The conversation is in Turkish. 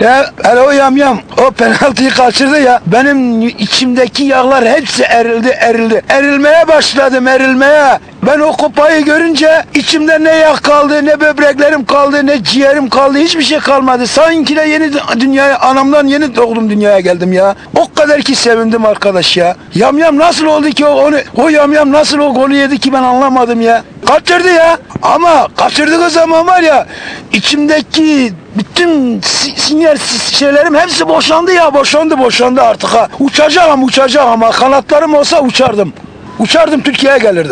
Ya hele o yamyam o penaltıyı kaçırdı ya benim içimdeki yağlar hepsi erildi erildi. Erilmeye başladım erilmeye. Ben o kupayı görünce içimde ne yağ kaldı ne böbreklerim kaldı ne ciğerim kaldı hiçbir şey kalmadı. Sanki de yeni dünyaya anamdan yeni doğdum dünyaya geldim ya. O kadar ki sevindim arkadaş ya. Yamyam nasıl oldu ki o, onu, o yamyam nasıl o golü yedi ki ben anlamadım ya. Kaçırdı ya. Ama kaçırdığı zaman var ya içimdeki bütün sinyal si- şeylerim hepsi boşandı ya boşandı boşandı artık ha. Uçacağım uçacağım ama kanatlarım olsa uçardım. Uçardım Türkiye'ye gelirdim.